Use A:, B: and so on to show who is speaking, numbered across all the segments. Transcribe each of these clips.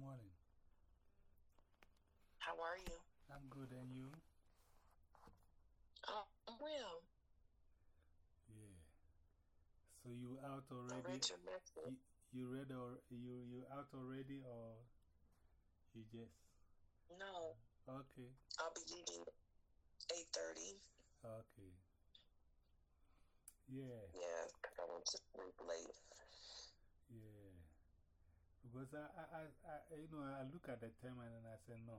A: morning.
B: How are you?
A: I'm good, and you?
B: Oh, I'm well.
A: Yeah. So you out already?
B: I read your message.
A: You, you read or you, you out already or you just?
B: No,
A: Okay,
B: I'll be leaving 8.30.
A: okay. Yeah,
B: Yeah, 'cause I went to sleep late.
A: Yeah. Because I, I, I, you know, I look at the time and then I say, no.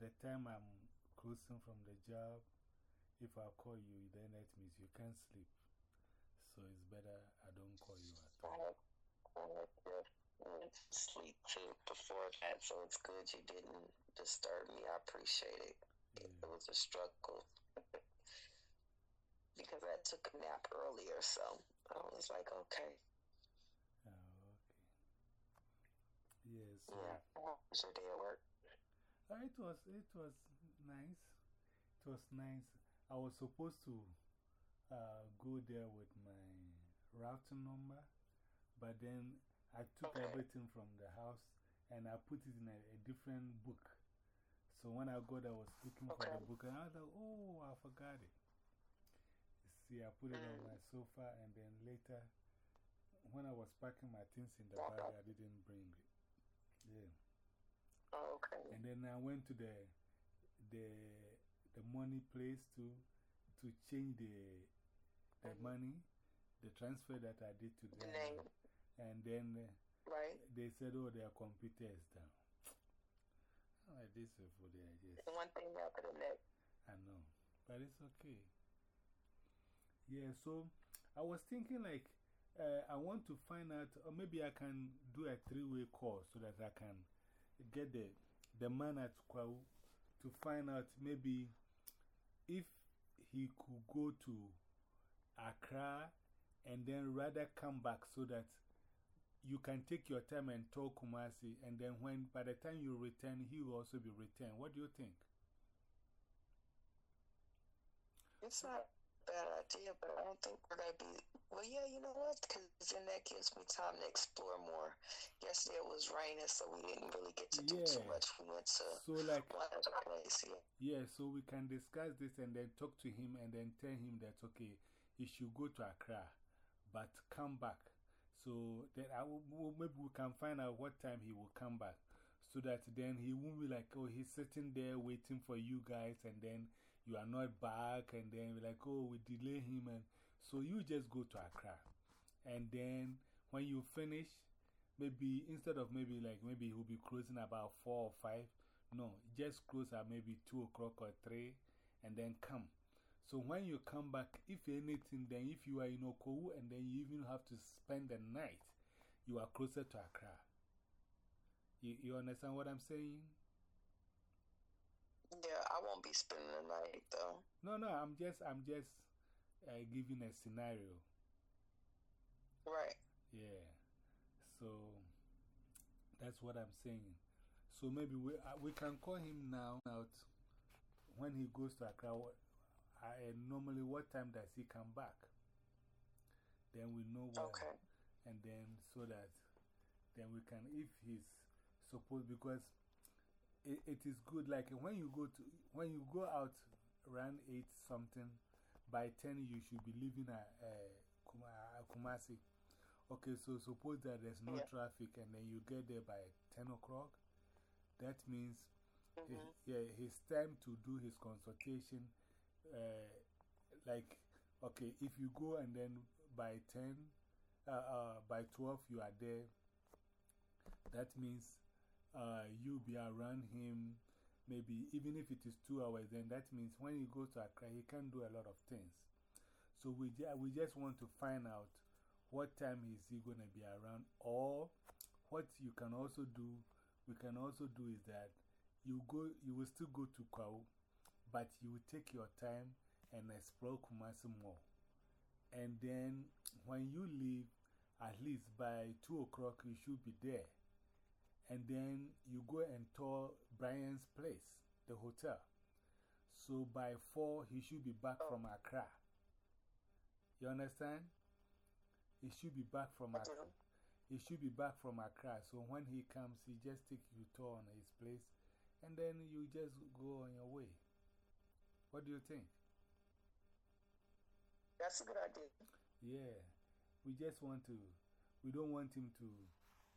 A: The time I'm closing from the job, if I call you, then that means you can't sleep. So it's better I don't call you at all.
B: I had to sleep too before that, so it's good you didn't disturb me. I appreciate it. It was a struggle. because I took a nap earlier, so I was like, okay.
A: Oh, okay. Yeah, so.
B: Yeah. How was your day at work?
A: Uh, it was, it was nice. It was nice. I was supposed to uh, go there with my routing number, but then I took
B: Okay.
A: everything from the house and I put it in a, a different book. So when I got there, I was looking for the book and I was like, oh, I forgot it. See, I put it on
B: Mm.
A: my sofa and then later, when I was packing my things in the bag, I didn't bring it. Yeah.
B: Oh, okay.
A: And then I went to the, the, the money place to, to change the, the
B: Mhm.
A: money, the transfer that I did to
B: The
A: them.
B: name,
A: And then uh,
B: right?
A: they said, oh, their computer is down. Like, this is for the just,
B: And one thing after the next.
A: I know. But it's okay. Yeah, so I was thinking like, uh, I want to find out, or maybe I can do a three way call so that I can get the, the man at Kwawu to find out maybe if he could go to Accra and then rather come back so that you can take your time and talk Kumasi, and then when by the time you return, he will also be returned. What do you think?
B: Not a bad idea, but I don't think we're to be. Well, yeah, you know what? Because then that gives me time to explore more. Yesterday it was raining, so we didn't really get to do too much. We went to
A: So, like,
B: one other place. Yeah.
A: yeah, so we can discuss this and then talk to him and then tell him that, okay, he should go to Accra, but come back. So then I will, maybe we can find out what time he will come back. So that then he won't be like, oh, he's sitting there waiting for you guys, and then you are not back, and then we're like, oh, we delay him. And so you just go to Accra. And then when you finish, maybe instead of maybe like maybe he'll be closing about 4 or 5, no, just close at maybe 2 o'clock or 3, and then come. So when you come back, if anything, then if you are in Okowu and then you even have to spend the night, you are closer to Accra. You, you understand what I'm saying?
B: Yeah, I won't be spending the night, though.
A: No, no, I'm just, I'm just uh, giving a scenario.
B: Right.
A: Yeah. So that's what I'm saying. So maybe we, uh, we can call him now out when he goes to Accra. what- I, normally, what time does he come back? Then we know what.
B: Okay.
A: And then so that then we can, if he's supposed, because it, it is good. Like when you go to, when you go out around 8 something, by 10 you should be leaving a, uh, Kuma, uh, Kumasi. Okay, so suppose that there's no
B: Yeah.
A: traffic and then you get there by 10 o'clock. That means
B: Mm -hmm.
A: his, yeah, his time to do his consultation, uh, like, okay, if you go and then by 10, uh, uh, by 12 you are there, that means uh, you'll be around him. Maybe even if it is two hours, then that means when he goes to Accra, he can do a lot of things. So we, we just want to find out what time is he going to be around, or what you can also do, we can also do is that you, go, you will still go to Kwawu, but you will take your time and explore Kumasi more. And then when you leave, at least by 2 o'clock, you should be there. And then you go and tour Brian's place, the hotel. So by 4, he should be back
B: Oh.
A: from Accra. You understand? He should be back from Accra. he should be back from Accra. So when he comes, he just take you tour on his place and then you just go on your way. What do you think?
B: That's a good idea.
A: Yeah. We just want to, we don't want him to,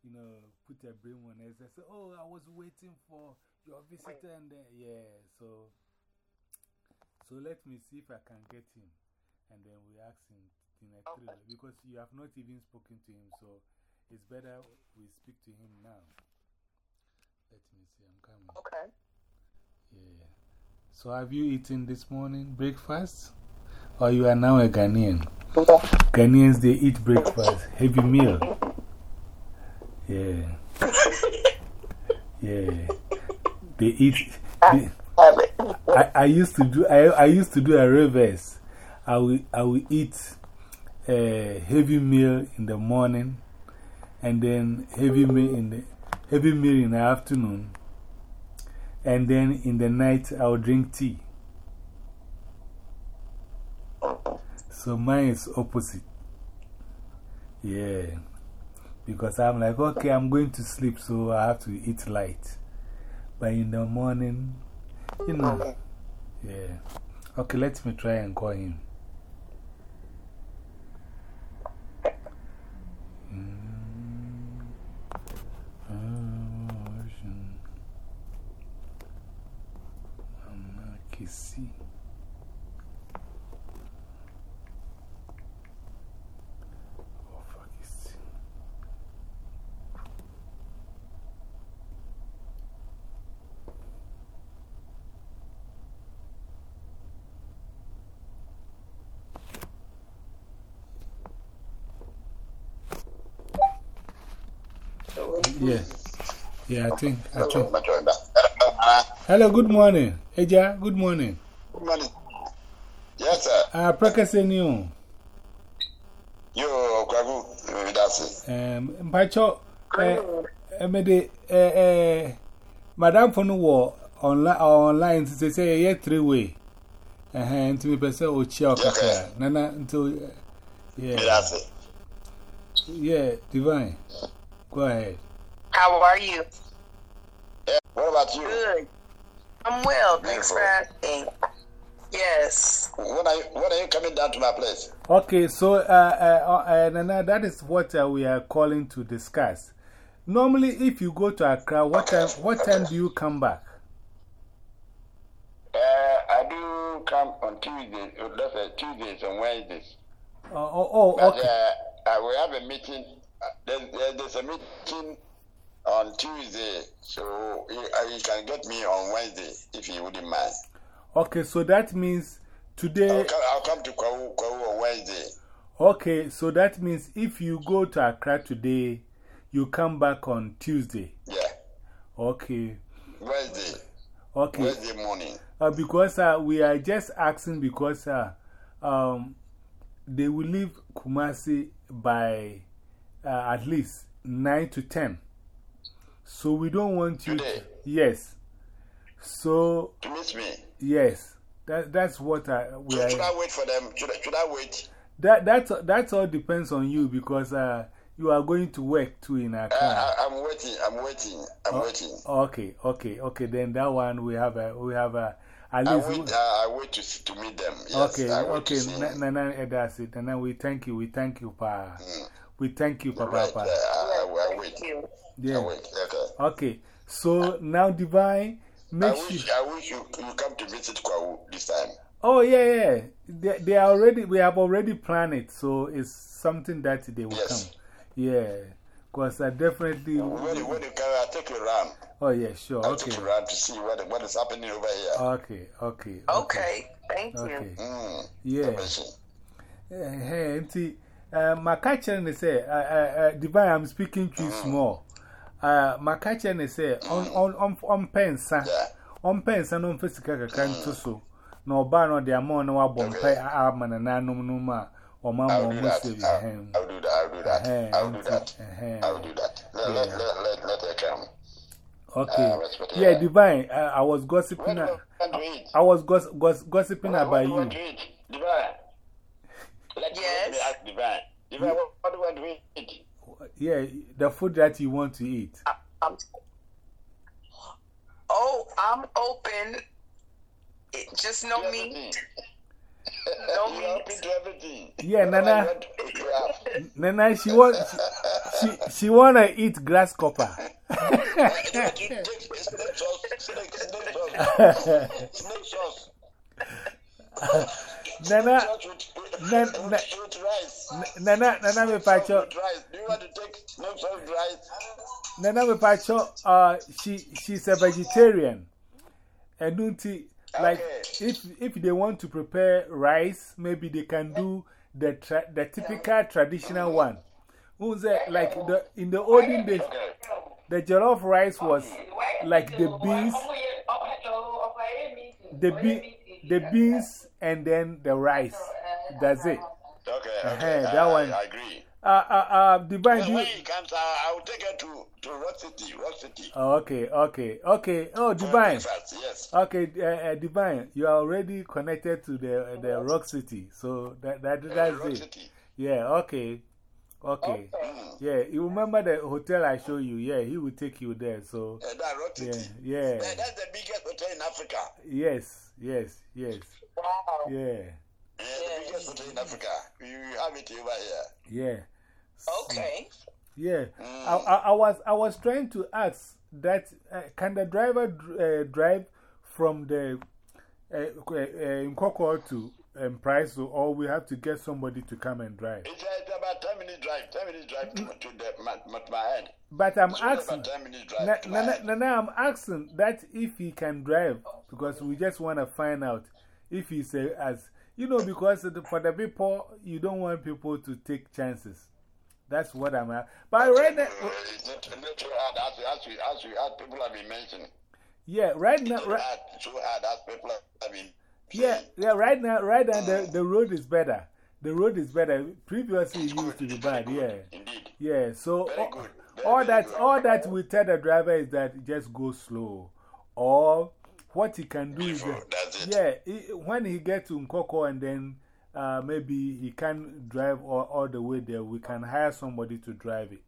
A: you know, put a brain on us and say, Oh, I was waiting for your visitor. And then, yeah. So, so let me see if I can get him. And then we ask him in a thriller because you have not even spoken to him. So it's better we speak to him now. Let me see. I'm coming.
B: Okay.
A: Yeah. So have you eaten this morning breakfast? Or you are now a Ghanaian? Ghanaians, they eat breakfast, heavy meal. Yeah. Yeah. They eat. They. I, I used to do, I, I used to do a reverse. I will, I will eat a heavy meal in the morning and then heavy meal in the, heavy meal in the afternoon. And then in the night, I will drink tea. So mine is opposite. Yeah. Because I'm like, okay, I'm going to sleep, so I have to eat light. But in the morning, you know, yeah. Okay, let me try and call him. Mm. Ocean. Mama Kissy. Oh, Yeah. Yeah, I think. I think. Hello, good morning. Eja, good morning.
C: Good morning. Yes, sir.
A: Ah, practice you.
C: You, Kwagu, that's it.
A: Um, Mpacho, eh, eh, me de, eh, eh, Madam Fonu wo online, online, to say, yeah, three way. Eh, eh, to me, person, or chair,
C: Okay.
A: Nana, until, yeah,
C: That's it.
A: yeah, divine. Go ahead.
B: How are you?
C: Yeah. What about you?
B: Good. I'm well. Thanks for asking. Yes.
C: When are you, when are you coming down to my place?
A: Okay, so uh, uh, uh, Nana, that is what uh, we are calling to discuss. Normally, if you go to Accra, what time, what time do you come back?
C: Uh, I do come on Tuesdays, uh, that's uh, Tuesdays and Wednesdays.
A: Oh, oh, oh
C: But
A: okay.
C: uh, uh, we have a meeting. There's, there's a meeting on Tuesday, so you, uh, you can get me on Wednesday if you wouldn't mind.
A: Okay, so that means
C: I'll
A: today.
C: come, I'll come to Kwawu, Kwawu on Wednesday.
A: Okay, so that means if you go to Accra today, you come back on Tuesday.
C: Yeah,
A: Okay,
C: Wednesday,
A: okay.
C: Wednesday morning.
A: Uh, because uh, we are just asking because uh, um, they will leave Kumasi by uh, at least 9 to 10. So we don't want you.
C: Today?
A: yes. So,
C: To miss me.
A: yes. That, that's what I, we
C: So
A: are.
C: should I wait for them? Should I, should I wait?
A: That, that's, that all depends on you because uh, you are going to work too in
C: Uh,
A: Accra.
C: I, I'm waiting. I'm waiting. I'm
A: Oh,
C: waiting.
A: Okay, okay, okay. Then that one we have a, we have a, at
C: I
A: least.
C: wait. Uh, I wait to to meet them. Yes,
A: Okay,
C: I wait
A: okay.
C: To see.
A: Na- that's it. Nana, we thank you. We thank you, Pa.
C: Mm.
A: We thank you, Papa.
C: Right.
A: Pa.
C: Uh, I, I, I
B: Thank you.
C: I
A: Yeah.
C: wait. Okay.
A: Okay. So now, Divine,
C: I
A: make sure.
C: wish. I wish you you come to visit Kwawu this time.
A: Oh, yeah, yeah. They, they are already, we have already planned it. So it's something that they will
C: Yes.
A: come. Yeah. Because I definitely.
C: When you when you come, I'll take you around.
A: Oh, yeah, sure.
C: I'll
A: Okay.
C: take you around to see what what is happening over here.
A: Okay, okay.
B: Okay. Thank you.
A: Okay.
C: Mm.
A: Yeah.
C: Amazing.
A: Hey, auntie, uh, my catcher they say, uh, uh, uh, Divine, I'm speaking to you small. Uh, my catcher they say, on, on, on, on pensa, on pensa, no physical canto so. No ban or the amount no one pay arm and an no ma or mamma
C: I'll
A: or
C: do that. I'll, do that. I'll do that. I'll do that. Let, let, let, her come.
A: Okay.
C: Respect-
A: Yeah. Divine, uh, I was gossiping.
C: To?
A: I was goss goss gossiping about you.
C: to? Divine. Let,
B: Yes?
C: let me ask Divine. Divine, what, what do you want to eat?
A: Yeah, the food that you want to eat.
B: I'm, oh, I'm open. It, just no
C: To
B: meat. No
C: You're
B: meat.
C: everything.
A: Yeah, Nana.
C: you want to- you have.
A: Nana, she want, she, she, she wanna eat grasshopper.
C: You want to take snake sauce, snake, snake sauce, snake sauce.
A: Nana,
C: Sauce with, with,
A: Nan-
C: with,
A: na-
C: with rice.
A: Nana, Nana me pacho.
C: Do you want to take sauce with rice?
A: Nana me pacho, uh, she, she's a vegetarian. And don't see, like,
C: Okay.
A: if, if they want to prepare rice, maybe they can do the, tra the typical traditional one. Who's that? Like, the, in the olden days, the jollof rice was like the beans, the, be the beans, and then the rice. That's it.
C: Okay, okay.
A: that
C: I,
A: one.
C: I, agree.
A: Uh, uh, uh, Divine,
C: When
A: you,
C: he comes, I, I will take her to, to Rock City. Rock City.
A: Oh, okay, okay, okay. Oh, Divine.
C: breakfast, yes.
A: Okay, uh, uh, Divine, you are already connected to the, the Rock City. So that, that, that's
C: Rock
A: it.
C: City.
A: Yeah, okay. Okay.
C: Mm.
A: Yeah, you remember the hotel I showed you? Yeah, he will take you there. So,
C: Uh, that Rock
A: yeah,
C: City.
A: yeah.
C: That- that's the biggest hotel in Africa.
A: Yes, yes, yes.
B: Wow.
A: Yeah,
C: Yeah, the biggest hotel in Africa. You, you have it over here.
A: yeah.
B: Okay.
A: Yeah. I,
C: Mm.
A: I, I, was, I was trying to ask that uh, can the driver uh, drive from the uh, uh, uh, Nkawkaw to um, Price, or we have to get somebody to come and drive?
C: It's, uh, it's about 10 minutes drive. 10 minutes drive to, to the, my, my, my head.
A: But I'm
C: It's
A: asking,
C: about 10 minute drive
A: na,
C: to my
A: na, na, na, I'm asking that if he can drive because we just want to find out if he's a, as you know, because for the people, you don't want people to take chances. That's what I'm at. But right now,
C: Uh, it's not, not too hard as, as, we, as, we, as people have been mentioning.
A: yeah, right now, right,
C: too hard as people have been
A: yeah, yeah, right now, right now, the, the road is better. The road is better. Previously, it used to be bad, yeah.
C: Indeed.
A: Yeah, so
C: Very
A: all,
C: good. Very,
A: all
C: very
A: that,
C: good.
A: all that we tell the driver is that just go slow. Or what he can do is that,
C: it.
A: yeah, he, when he gets to Nkoko and then uh, maybe he can drive all, all the way there, we can hire somebody to drive it.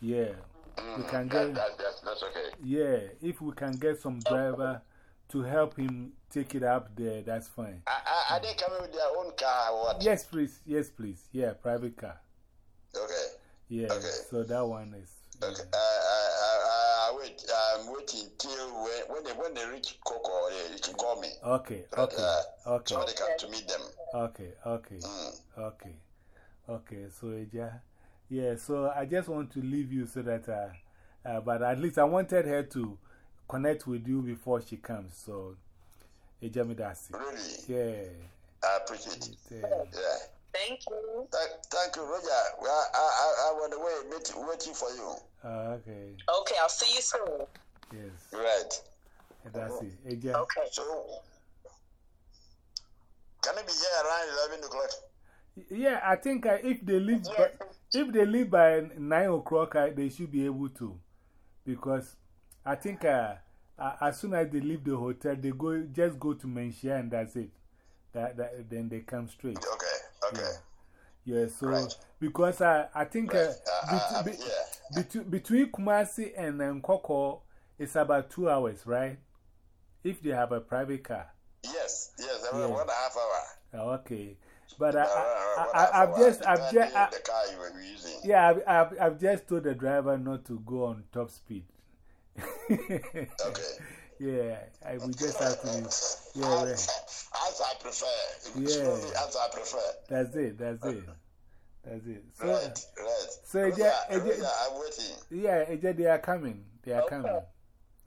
A: Yeah, we
C: Mm,
A: can
C: that,
A: get,
C: that, that's, that's okay.
A: yeah, if we can get some driver to help him take it up there, that's fine.
C: Are, are- they coming with their own car or what?
A: Yes, please, yes, please. Yeah, private car.
C: Okay.
A: Yeah,
C: Okay.
A: so that one is.
C: Okay.
A: yeah.
C: Wait. I'm waiting till when, when, they, when they reach Coco, they, they can call me.
A: Okay,
C: So that,
A: okay,
C: uh,
A: okay,
C: So they come to meet them.
A: okay, okay,
C: Mm.
A: okay, okay. So, Eja, yeah, so I just want to leave you so that, uh, uh, but at least I wanted her to connect with you before she comes. So, Eja, me that's it.
C: Really,
A: Yeah,
C: I appreciate it.
A: it, uh,
C: Yeah.
B: Thank you.
C: Thank, thank you, Roger. Well, I, I, I was away wait, waiting for you.
A: uh, okay,
B: Okay, I'll see you soon.
C: Right.
A: that's it. Eja,
B: Okay.
C: So, can it be here around 11 o'clock?
A: yeah, I think uh, if they leave, by, if they leave by 9 o'clock, uh, they should be able to. Because I think uh, uh, as soon as they leave the hotel, they go just go to Menchia and that's it. That, that, then they come straight.
C: Okay, okay.
A: Yeah, so
C: Right.
A: because I, I think uh,
C: Right. Uh,
A: bet-
C: I'm
A: be-
C: here.
A: between, between Kumasi and Nkoko, it's about two hours, right? If they have a private car.
C: Yes, yes, about
A: Yeah.
C: one and a half hour.
A: Oh, Okay. But I, I, I, I've just, I've just, I,
C: the car you were using.
A: yeah, I've, I've, I've just told the driver not to go on top speed.
C: Okay.
A: yeah, I, we just have to be, yeah,
C: as, as I prefer.
A: Yeah.
C: As I prefer.
A: That's it, that's it. That's it. So,
C: Right, right.
A: so
C: Roger,
A: yeah, yeah,
C: I'm waiting.
A: yeah, yeah, they are coming. They are
B: Okay.
A: coming.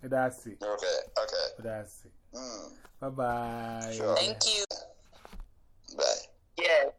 A: That's it.
C: Okay, okay.
A: That's it.
C: Mm.
A: Bye bye.
C: Sure.
B: Thank you. Bye. Yeah.